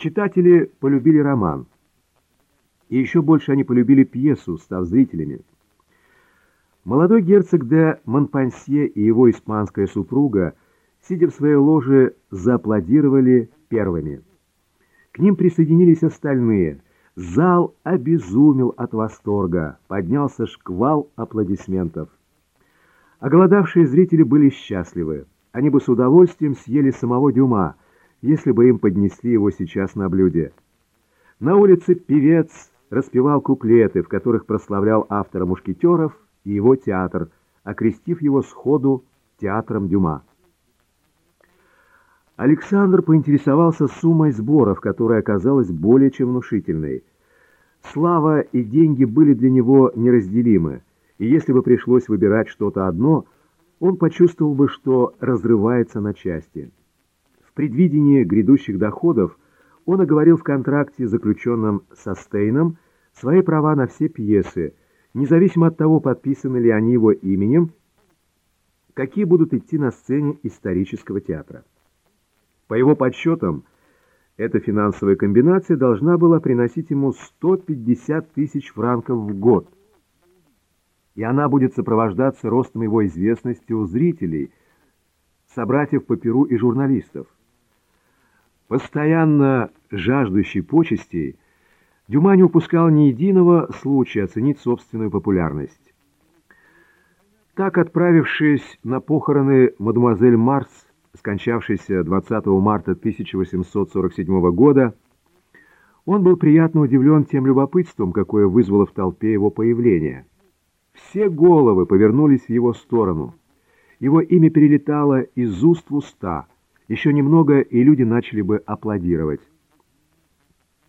Читатели полюбили роман. И еще больше они полюбили пьесу, став зрителями. Молодой герцог де Монпансье и его испанская супруга, сидя в своей ложе, зааплодировали первыми. К ним присоединились остальные. Зал обезумел от восторга, поднялся шквал аплодисментов. Оголодавшие зрители были счастливы. Они бы с удовольствием съели самого Дюма, если бы им поднесли его сейчас на блюде. На улице певец распевал куплеты, в которых прославлял автора «Мушкетеров» и его театр, окрестив его сходу театром Дюма. Александр поинтересовался суммой сборов, которая оказалась более чем внушительной. Слава и деньги были для него неразделимы, и если бы пришлось выбирать что-то одно, он почувствовал бы, что разрывается на части. В предвидении грядущих доходов он оговорил в контракте, заключенном со Стейном, свои права на все пьесы, независимо от того, подписаны ли они его именем, какие будут идти на сцене исторического театра. По его подсчетам, эта финансовая комбинация должна была приносить ему 150 тысяч франков в год. И она будет сопровождаться ростом его известности у зрителей, собратьев по перу и журналистов. Постоянно жаждущий почестей, Дюма не упускал ни единого случая оценить собственную популярность. Так, отправившись на похороны мадемуазель Марс, скончавшейся 20 марта 1847 года, он был приятно удивлен тем любопытством, какое вызвало в толпе его появление. Все головы повернулись в его сторону. Его имя перелетало из уст в уста – еще немного, и люди начали бы аплодировать.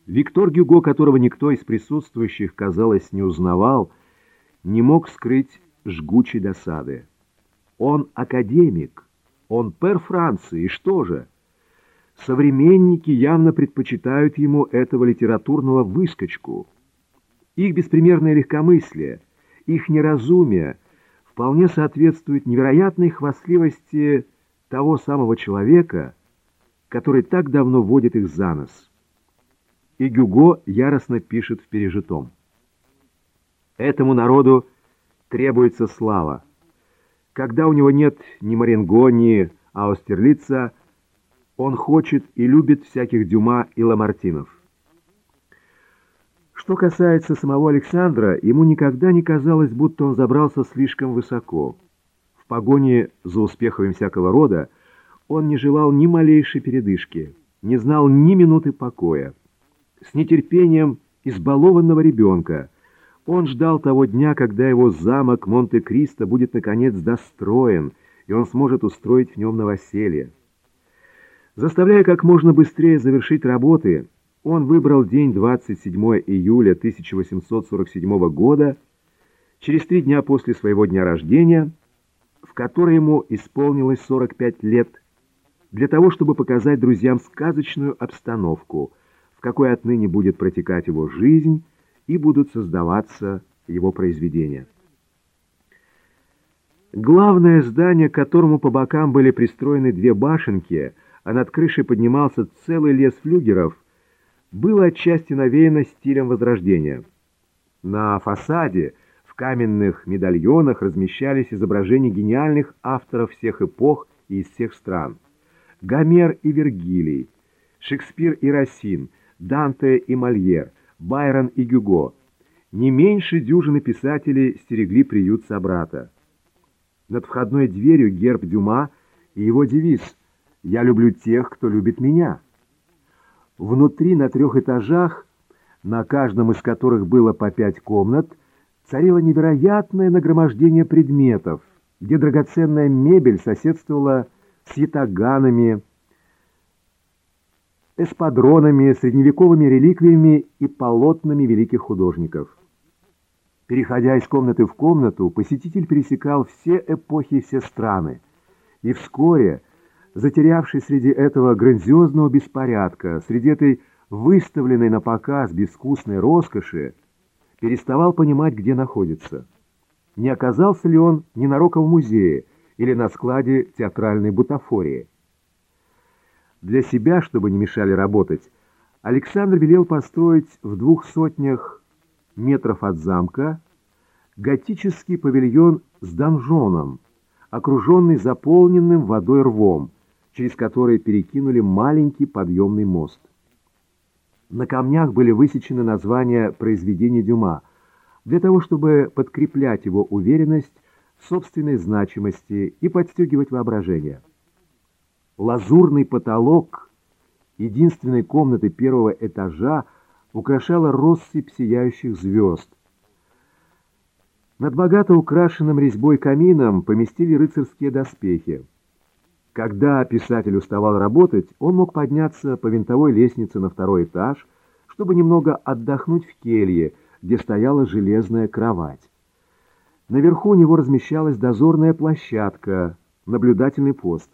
Виктор Гюго, которого никто из присутствующих, казалось, не узнавал, не мог скрыть жгучей досады. Он академик, он пер Франции, что же? Современники явно предпочитают ему этого литературного выскочку. Их беспримерное легкомыслие, их неразумие вполне соответствует невероятной хвастливости того самого человека, который так давно водит их за нос. И Гюго яростно пишет в пережитом. Этому народу требуется слава. Когда у него нет ни Маренго, ни Аустерлица, он хочет и любит всяких Дюма и Ламартинов. Что касается самого Александра, ему никогда не казалось, будто он забрался слишком высоко погоне за успехами всякого рода он не желал ни малейшей передышки, не знал ни минуты покоя. С нетерпением избалованного ребенка он ждал того дня, когда его замок Монте-Кристо будет наконец достроен, и он сможет устроить в нем новоселье. Заставляя как можно быстрее завершить работы, он выбрал день 27 июля 1847 года, через три дня после своего дня рождения, в которой ему исполнилось 45 лет, для того, чтобы показать друзьям сказочную обстановку, в какой отныне будет протекать его жизнь и будут создаваться его произведения. Главное здание, к которому по бокам были пристроены две башенки, а над крышей поднимался целый лес флюгеров, было отчасти навеяно стилем Возрождения. На фасаде – каменных медальонах размещались изображения гениальных авторов всех эпох и из всех стран. Гомер и Вергилий, Шекспир и Рассин, Данте и Мольер, Байрон и Гюго. Не меньше дюжины писателей стерегли приют собрата. Над входной дверью герб Дюма и его девиз «Я люблю тех, кто любит меня». Внутри на трех этажах, на каждом из которых было по пять комнат, царило невероятное нагромождение предметов, где драгоценная мебель соседствовала с ятаганами, эспадронами, средневековыми реликвиями и полотнами великих художников. Переходя из комнаты в комнату, посетитель пересекал все эпохи и все страны, и вскоре, затерявшись среди этого грандиозного беспорядка, среди этой выставленной на показ безвкусной роскоши, переставал понимать, где находится. Не оказался ли он ненароком в музее или на складе театральной бутафории. Для себя, чтобы не мешали работать, Александр велел построить в двух сотнях метров от замка готический павильон с донжоном, окруженный заполненным водой рвом, через который перекинули маленький подъемный мост. На камнях были высечены названия произведений Дюма, для того, чтобы подкреплять его уверенность в собственной значимости и подстегивать воображение. Лазурный потолок единственной комнаты первого этажа украшала россыпь сияющих звезд. Над богато украшенным резьбой камином поместили рыцарские доспехи. Когда писатель уставал работать, он мог подняться по винтовой лестнице на второй этаж, чтобы немного отдохнуть в келье, где стояла железная кровать. Наверху у него размещалась дозорная площадка, наблюдательный пост.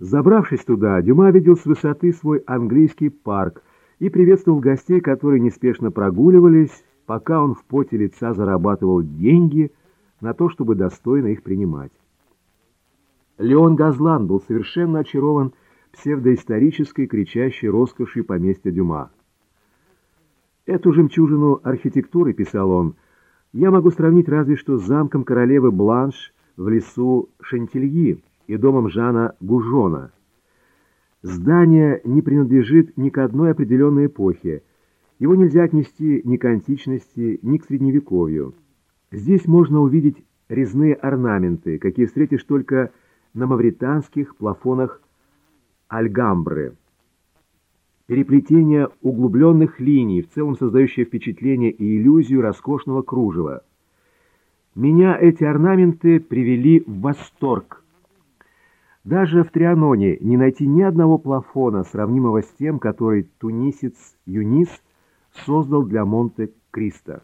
Забравшись туда, Дюма видел с высоты свой английский парк и приветствовал гостей, которые неспешно прогуливались, пока он в поте лица зарабатывал деньги на то, чтобы достойно их принимать. Леон Газлан был совершенно очарован псевдоисторической кричащей роскошью поместья Дюма. «Эту жемчужину архитектуры, — писал он, — я могу сравнить разве что с замком королевы Бланш в лесу Шантильи, и домом Жана Гужона. Здание не принадлежит ни к одной определенной эпохе. Его нельзя отнести ни к античности, ни к средневековью. Здесь можно увидеть резные орнаменты, какие встретишь только на мавританских плафонах Альгамбры. Переплетение углубленных линий, в целом создающее впечатление и иллюзию роскошного кружева. Меня эти орнаменты привели в восторг. Даже в Трианоне не найти ни одного плафона, сравнимого с тем, который тунисец Юнис создал для Монте-Кристо.